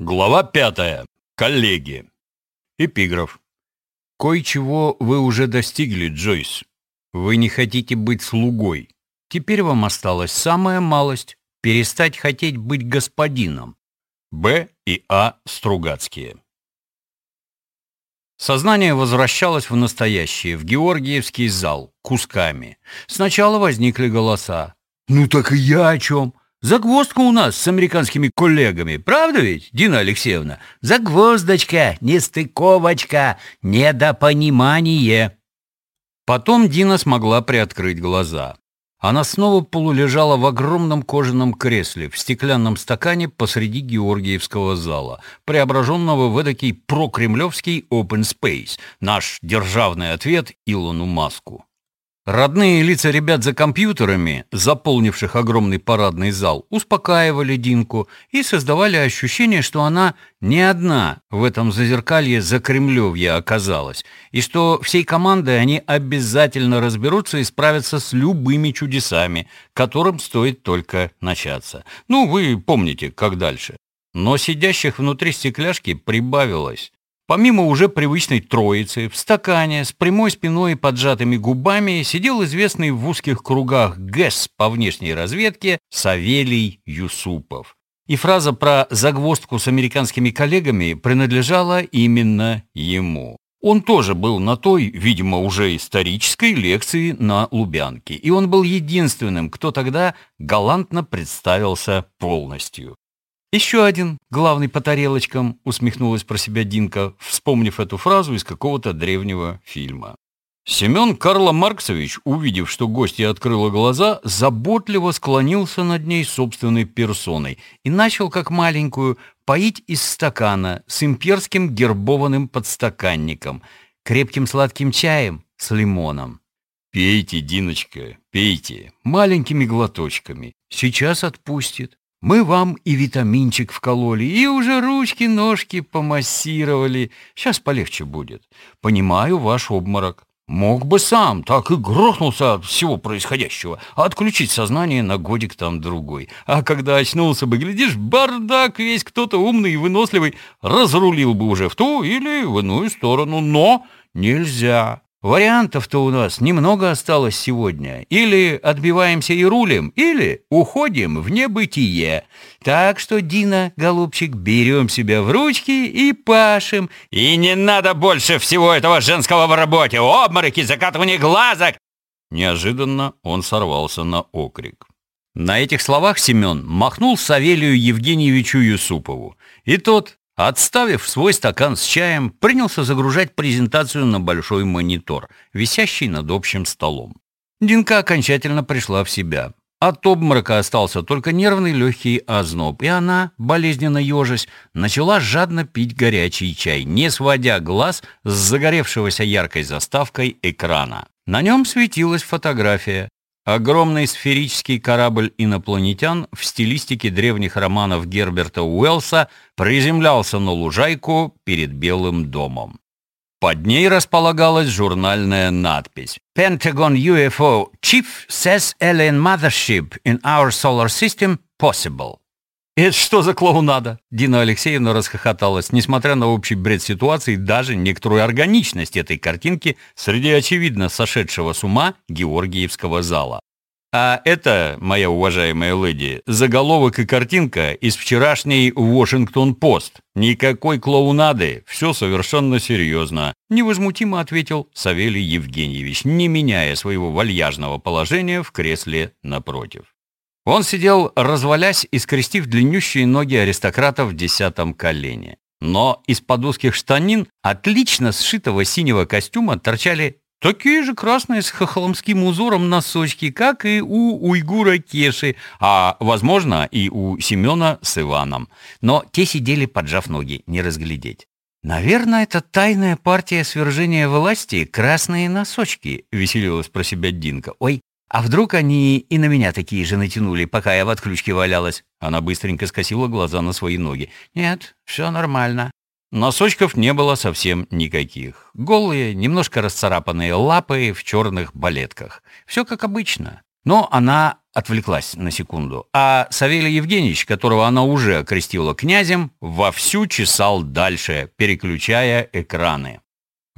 Глава пятая. Коллеги. Эпиграф. Кое-чего вы уже достигли, Джойс. Вы не хотите быть слугой. Теперь вам осталась самая малость — перестать хотеть быть господином. Б. и А. Стругацкие. Сознание возвращалось в настоящее, в Георгиевский зал, кусками. Сначала возникли голоса. «Ну так и я о чем? Загвоздка у нас с американскими коллегами, правда ведь, Дина Алексеевна? Загвоздочка, нестыковочка, недопонимание. Потом Дина смогла приоткрыть глаза. Она снова полулежала в огромном кожаном кресле в стеклянном стакане посреди Георгиевского зала, преображенного в эдакий прокремлевский open space, наш державный ответ Илону Маску. Родные лица ребят за компьютерами, заполнивших огромный парадный зал, успокаивали Динку и создавали ощущение, что она не одна в этом зазеркалье за Кремлевья оказалась, и что всей командой они обязательно разберутся и справятся с любыми чудесами, которым стоит только начаться. Ну, вы помните, как дальше. Но сидящих внутри стекляшки прибавилось. Помимо уже привычной троицы, в стакане с прямой спиной и поджатыми губами сидел известный в узких кругах ГЭС по внешней разведке Савелий Юсупов. И фраза про загвоздку с американскими коллегами принадлежала именно ему. Он тоже был на той, видимо, уже исторической лекции на Лубянке, и он был единственным, кто тогда галантно представился полностью. «Еще один, главный по тарелочкам», — усмехнулась про себя Динка, вспомнив эту фразу из какого-то древнего фильма. Семен Карло Марксович, увидев, что гостья открыла глаза, заботливо склонился над ней собственной персоной и начал, как маленькую, поить из стакана с имперским гербованным подстаканником, крепким сладким чаем с лимоном. «Пейте, Диночка, пейте, маленькими глоточками. Сейчас отпустит. Мы вам и витаминчик вкололи, и уже ручки-ножки помассировали. Сейчас полегче будет. Понимаю ваш обморок. Мог бы сам, так и грохнулся от всего происходящего, а отключить сознание на годик там другой. А когда очнулся бы, глядишь, бардак весь кто-то умный и выносливый разрулил бы уже в ту или в иную сторону. Но нельзя. Вариантов-то у нас немного осталось сегодня. Или отбиваемся и рулим, или уходим в небытие. Так что, Дина, голубчик, берем себя в ручки и пашем. И не надо больше всего этого женского в работе. Обмороки, закатывание глазок. Неожиданно он сорвался на окрик. На этих словах Семен махнул Савелию Евгеньевичу Юсупову. И тот, Отставив свой стакан с чаем, принялся загружать презентацию на большой монитор, висящий над общим столом. Динка окончательно пришла в себя. От обморока остался только нервный легкий озноб, и она, болезненно ежась, начала жадно пить горячий чай, не сводя глаз с загоревшегося яркой заставкой экрана. На нем светилась фотография. Огромный сферический корабль инопланетян в стилистике древних романов Герберта Уэллса приземлялся на лужайку перед Белым домом. Под ней располагалась журнальная надпись «Pentagon UFO Chief says alien mothership in our solar system possible». «Это что за клоунада?» Дина Алексеевна расхохоталась, несмотря на общий бред ситуации и даже некоторую органичность этой картинки среди очевидно сошедшего с ума Георгиевского зала. А это, моя уважаемая леди, заголовок и картинка из вчерашней «Вашингтон-Пост». Никакой клоунады, все совершенно серьезно. Невозмутимо ответил Савелий Евгеньевич, не меняя своего вальяжного положения в кресле напротив. Он сидел, развалясь и скрестив длиннющие ноги аристократа в десятом колене. Но из-под узких штанин, отлично сшитого синего костюма, торчали такие же красные с хохоломским узором носочки, как и у уйгура Кеши, а, возможно, и у Семена с Иваном. Но те сидели, поджав ноги, не разглядеть. «Наверное, это тайная партия свержения власти «Красные носочки», — веселилась про себя Динка. «Ой, а вдруг они и на меня такие же натянули, пока я в отключке валялась? Она быстренько скосила глаза на свои ноги. Нет, все нормально. Носочков не было совсем никаких. Голые, немножко расцарапанные лапы в черных балетках. Все как обычно. Но она отвлеклась на секунду, а Савелий Евгеньевич, которого она уже окрестила князем, вовсю чесал дальше, переключая экраны.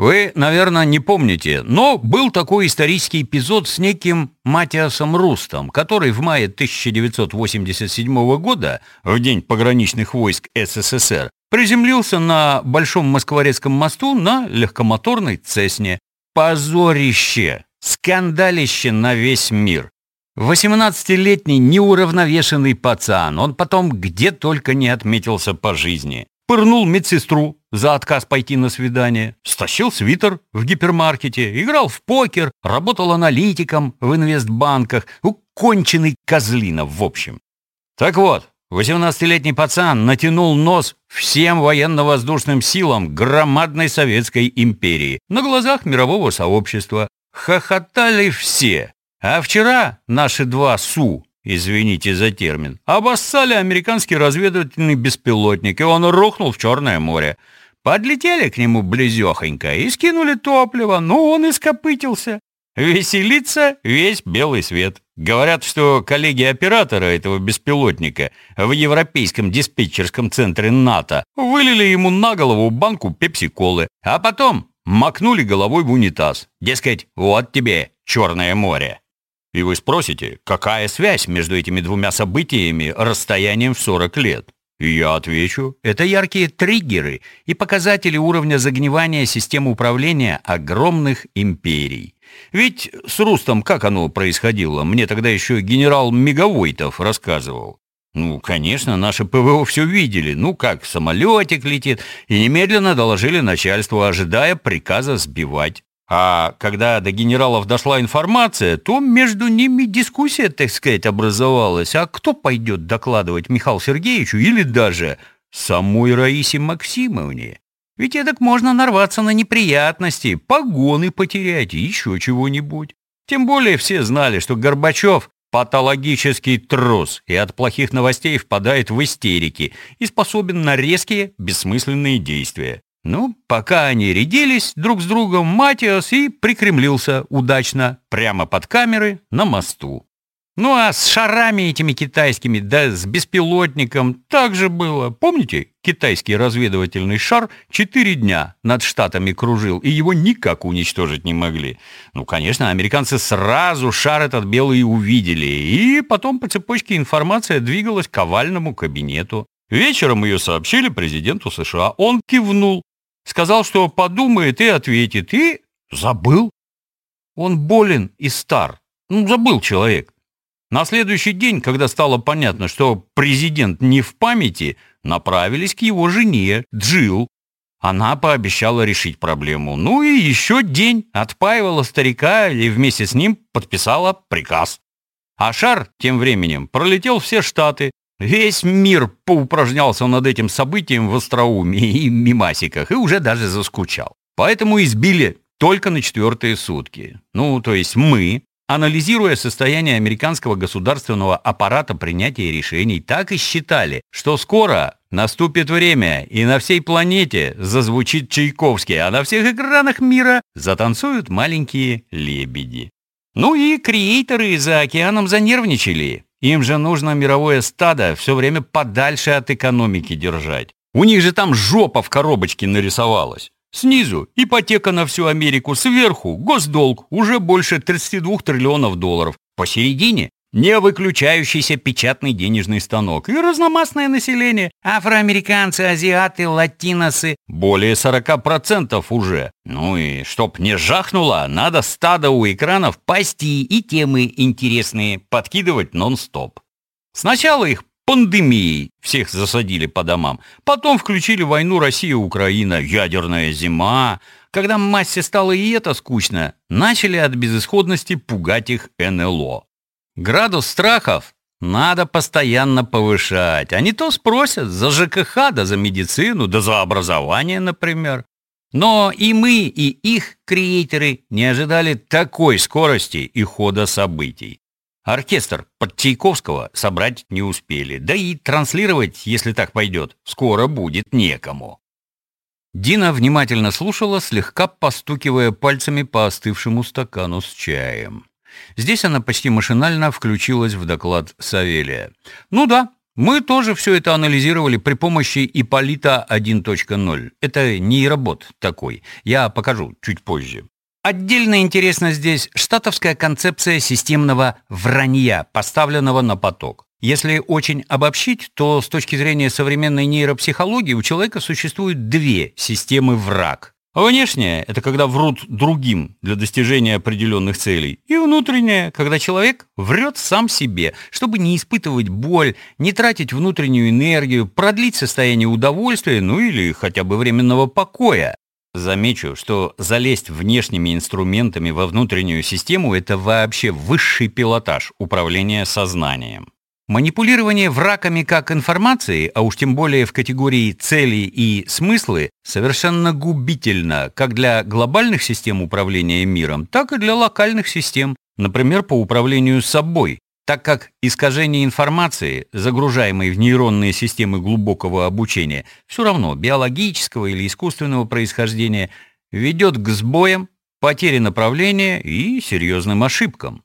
Вы, наверное, не помните, но был такой исторический эпизод с неким Матиасом Рустом, который в мае 1987 года, в день пограничных войск СССР, приземлился на Большом Москворецком мосту на легкомоторной «Цесне». Позорище! Скандалище на весь мир! 18-летний неуравновешенный пацан, он потом где только не отметился по жизни пырнул медсестру за отказ пойти на свидание, стащил свитер в гипермаркете, играл в покер, работал аналитиком в инвестбанках, конченый козлинов в общем. Так вот, 18-летний пацан натянул нос всем военно-воздушным силам громадной советской империи на глазах мирового сообщества. Хохотали все. А вчера наши два СУ извините за термин, обоссали американский разведывательный беспилотник, и он рухнул в Черное море. Подлетели к нему близехонько и скинули топливо, но он ископытился. Веселится весь белый свет. Говорят, что коллеги оператора этого беспилотника в европейском диспетчерском центре НАТО вылили ему на голову банку пепси-колы, а потом макнули головой в унитаз. Дескать, вот тебе Черное море. И вы спросите, какая связь между этими двумя событиями расстоянием в 40 лет? И я отвечу, это яркие триггеры и показатели уровня загнивания системы управления огромных империй. Ведь с Рустом как оно происходило, мне тогда еще генерал Мегавойтов рассказывал. Ну, конечно, наши ПВО все видели, ну как, самолетик летит, и немедленно доложили начальству, ожидая приказа сбивать. А когда до генералов дошла информация, то между ними дискуссия, так сказать, образовалась. А кто пойдет докладывать Михаилу Сергеевичу или даже самой Раисе Максимовне? Ведь так можно нарваться на неприятности, погоны потерять и еще чего-нибудь. Тем более все знали, что Горбачев патологический трус и от плохих новостей впадает в истерики и способен на резкие, бессмысленные действия. Ну, пока они рядились друг с другом, Матиас и прикремлился удачно прямо под камеры на мосту. Ну а с шарами этими китайскими, да с беспилотником так же было. Помните, китайский разведывательный шар четыре дня над штатами кружил, и его никак уничтожить не могли. Ну, конечно, американцы сразу шар этот белый увидели, и потом по цепочке информация двигалась к овальному кабинету. Вечером ее сообщили президенту США. Он кивнул, Сказал, что подумает и ответит, и забыл. Он болен и стар. Ну, забыл человек. На следующий день, когда стало понятно, что президент не в памяти, направились к его жене, Джилл. Она пообещала решить проблему. Ну и еще день отпаивала старика и вместе с ним подписала приказ. А Шар тем временем пролетел все штаты, Весь мир поупражнялся над этим событием в остроумии и мимасиках и уже даже заскучал. Поэтому избили только на четвертые сутки. Ну, то есть мы, анализируя состояние американского государственного аппарата принятия решений, так и считали, что скоро наступит время, и на всей планете зазвучит Чайковский, а на всех экранах мира затанцуют маленькие лебеди. Ну и креаторы за океаном занервничали. Им же нужно мировое стадо все время подальше от экономики держать. У них же там жопа в коробочке нарисовалась. Снизу ипотека на всю Америку, сверху госдолг уже больше 32 триллионов долларов. Посередине не выключающийся печатный денежный станок и разномастное население. Афроамериканцы, азиаты, латиносы. Более 40% уже. Ну и чтоб не жахнуло, надо стадо у экранов пасти и темы интересные подкидывать нон-стоп. Сначала их пандемией всех засадили по домам. Потом включили войну Россия-Украина, ядерная зима. Когда массе стало и это скучно, начали от безысходности пугать их НЛО. Градус страхов надо постоянно повышать, не то спросят за ЖКХ, да за медицину, да за образование, например. Но и мы, и их креаторы не ожидали такой скорости и хода событий. Оркестр под Чайковского собрать не успели, да и транслировать, если так пойдет, скоро будет некому. Дина внимательно слушала, слегка постукивая пальцами по остывшему стакану с чаем. Здесь она почти машинально включилась в доклад Савелия. Ну да, мы тоже все это анализировали при помощи Иполита 1.0. Это нейробот такой. Я покажу чуть позже. Отдельно интересна здесь штатовская концепция системного вранья, поставленного на поток. Если очень обобщить, то с точки зрения современной нейропсихологии у человека существует две системы враг. Внешняя – это когда врут другим для достижения определенных целей. И внутренняя – когда человек врет сам себе, чтобы не испытывать боль, не тратить внутреннюю энергию, продлить состояние удовольствия, ну или хотя бы временного покоя. Замечу, что залезть внешними инструментами во внутреннюю систему – это вообще высший пилотаж управления сознанием. Манипулирование врагами как информацией, а уж тем более в категории цели и смыслы, совершенно губительно как для глобальных систем управления миром, так и для локальных систем, например, по управлению собой, так как искажение информации, загружаемой в нейронные системы глубокого обучения, все равно биологического или искусственного происхождения, ведет к сбоям, потере направления и серьезным ошибкам.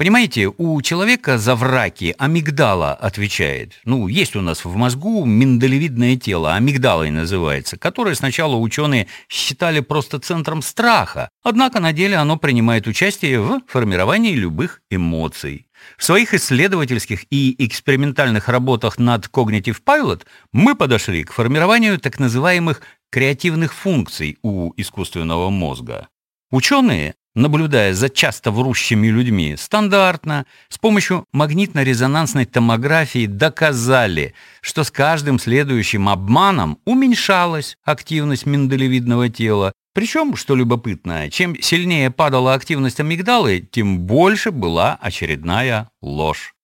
Понимаете, у человека за враки амигдала отвечает. Ну, есть у нас в мозгу миндалевидное тело, амигдалой называется, которое сначала ученые считали просто центром страха, однако на деле оно принимает участие в формировании любых эмоций. В своих исследовательских и экспериментальных работах над Cognitive Pilot мы подошли к формированию так называемых креативных функций у искусственного мозга. Ученые наблюдая за часто врущими людьми, стандартно, с помощью магнитно-резонансной томографии доказали, что с каждым следующим обманом уменьшалась активность миндалевидного тела. Причем, что любопытно, чем сильнее падала активность амигдалы, тем больше была очередная ложь.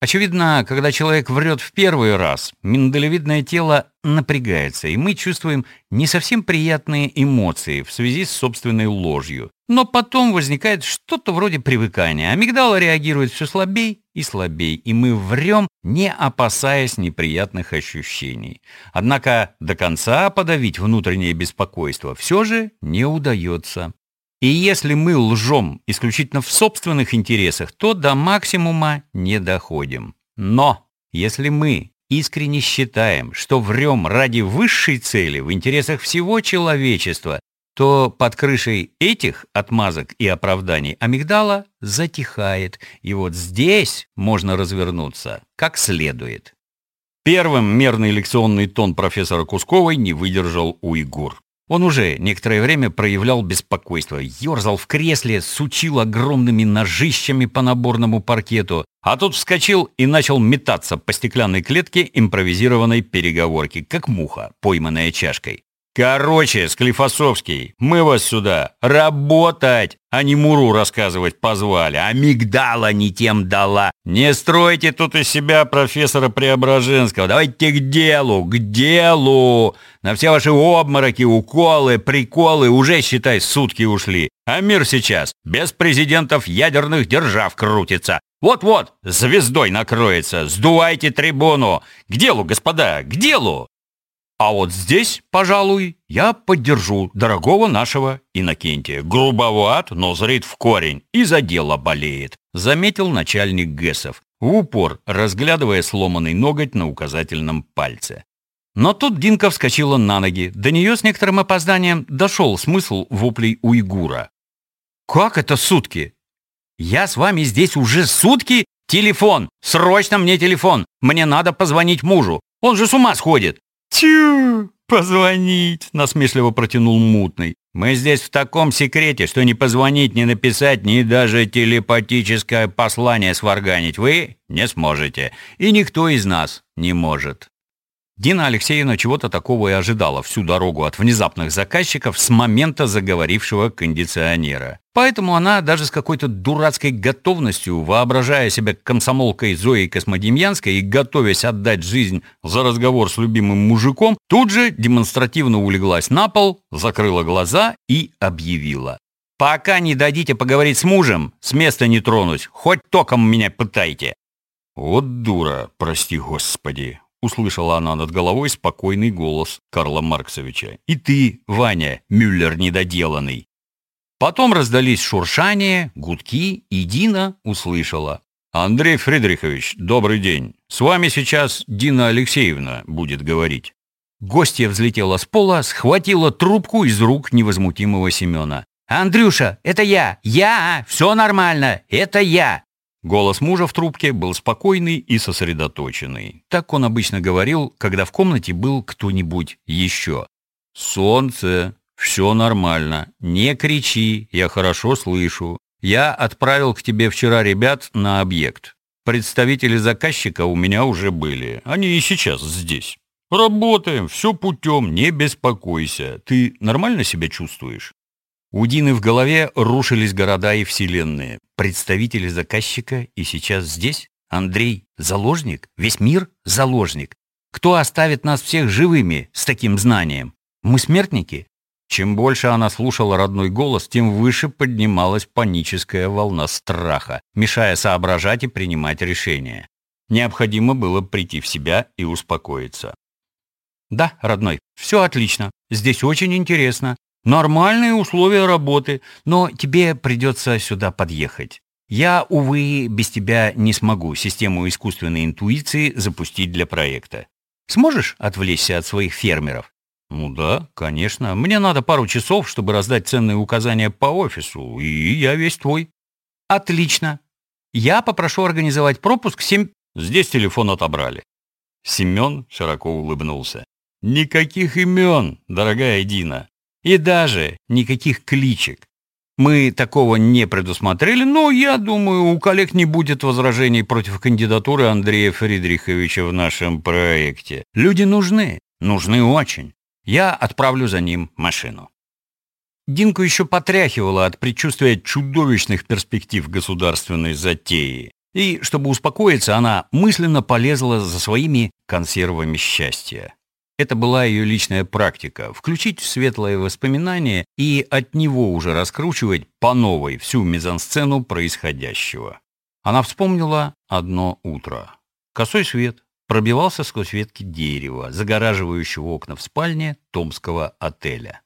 Очевидно, когда человек врет в первый раз, миндалевидное тело напрягается, и мы чувствуем не совсем приятные эмоции в связи с собственной ложью. Но потом возникает что-то вроде привыкания. Амигдала реагирует все слабей и слабей, и мы врем, не опасаясь неприятных ощущений. Однако до конца подавить внутреннее беспокойство все же не удается. И если мы лжем исключительно в собственных интересах, то до максимума не доходим. Но если мы искренне считаем, что врем ради высшей цели в интересах всего человечества, то под крышей этих отмазок и оправданий амигдала затихает, и вот здесь можно развернуться как следует. Первым мерный лекционный тон профессора Кусковой не выдержал уйгур. Он уже некоторое время проявлял беспокойство, ерзал в кресле, сучил огромными ножищами по наборному паркету, а тут вскочил и начал метаться по стеклянной клетке импровизированной переговорки, как муха, пойманная чашкой. Короче, Склифосовский, мы вас сюда работать, а не муру рассказывать позвали. А мигдала не тем дала. Не стройте тут из себя профессора Преображенского. Давайте к делу, к делу. На все ваши обмороки, уколы, приколы уже, считай, сутки ушли. А мир сейчас без президентов ядерных держав крутится. Вот-вот, звездой накроется. Сдувайте трибуну. К делу, господа, к делу. А вот здесь, пожалуй, я поддержу дорогого нашего Иннокентия. Грубоват, но зрит в корень и за дело болеет, заметил начальник ГЭСов, в упор разглядывая сломанный ноготь на указательном пальце. Но тут Динка вскочила на ноги. До нее с некоторым опозданием дошел смысл воплей уйгура. «Как это сутки? Я с вами здесь уже сутки? Телефон! Срочно мне телефон! Мне надо позвонить мужу! Он же с ума сходит! «Тю, позвонить!» — насмешливо протянул мутный. «Мы здесь в таком секрете, что не позвонить, не написать, ни даже телепатическое послание сварганить вы не сможете. И никто из нас не может». Дина Алексеевна чего-то такого и ожидала всю дорогу от внезапных заказчиков с момента заговорившего кондиционера. Поэтому она даже с какой-то дурацкой готовностью, воображая себя комсомолкой Зоей Космодемьянской и готовясь отдать жизнь за разговор с любимым мужиком, тут же демонстративно улеглась на пол, закрыла глаза и объявила. «Пока не дадите поговорить с мужем, с места не тронусь, хоть током меня пытайте». «Вот дура, прости господи», услышала она над головой спокойный голос Карла Марксовича. «И ты, Ваня, Мюллер недоделанный!» Потом раздались шуршания, гудки, и Дина услышала. «Андрей Фридрихович, добрый день. С вами сейчас Дина Алексеевна будет говорить». Гостья взлетела с пола, схватила трубку из рук невозмутимого Семена. «Андрюша, это я! Я! Все нормально! Это я!» Голос мужа в трубке был спокойный и сосредоточенный. Так он обычно говорил, когда в комнате был кто-нибудь еще. «Солнце, все нормально. Не кричи, я хорошо слышу. Я отправил к тебе вчера ребят на объект. Представители заказчика у меня уже были. Они и сейчас здесь. Работаем, все путем, не беспокойся. Ты нормально себя чувствуешь?» У Дины в голове рушились города и вселенные. Представители заказчика и сейчас здесь? Андрей – заложник? Весь мир – заложник? Кто оставит нас всех живыми с таким знанием? Мы смертники? Чем больше она слушала родной голос, тем выше поднималась паническая волна страха, мешая соображать и принимать решения. Необходимо было прийти в себя и успокоиться. «Да, родной, все отлично. Здесь очень интересно. Нормальные условия работы, но тебе придется сюда подъехать. Я, увы, без тебя не смогу систему искусственной интуиции запустить для проекта. Сможешь отвлечься от своих фермеров? Ну да, конечно. Мне надо пару часов, чтобы раздать ценные указания по офису, и я весь твой. Отлично. Я попрошу организовать пропуск семь... Здесь телефон отобрали. Семен широко улыбнулся. Никаких имен, дорогая Дина. И даже никаких кличек. Мы такого не предусмотрели, но я думаю, у коллег не будет возражений против кандидатуры Андрея Фридриховича в нашем проекте. Люди нужны, нужны очень. Я отправлю за ним машину. Динку еще потряхивало от предчувствия чудовищных перспектив государственной затеи. И, чтобы успокоиться, она мысленно полезла за своими консервами счастья. Это была ее личная практика – включить в светлое воспоминание и от него уже раскручивать по новой всю мизансцену происходящего. Она вспомнила одно утро. Косой свет пробивался сквозь ветки дерева, загораживающего окна в спальне томского отеля.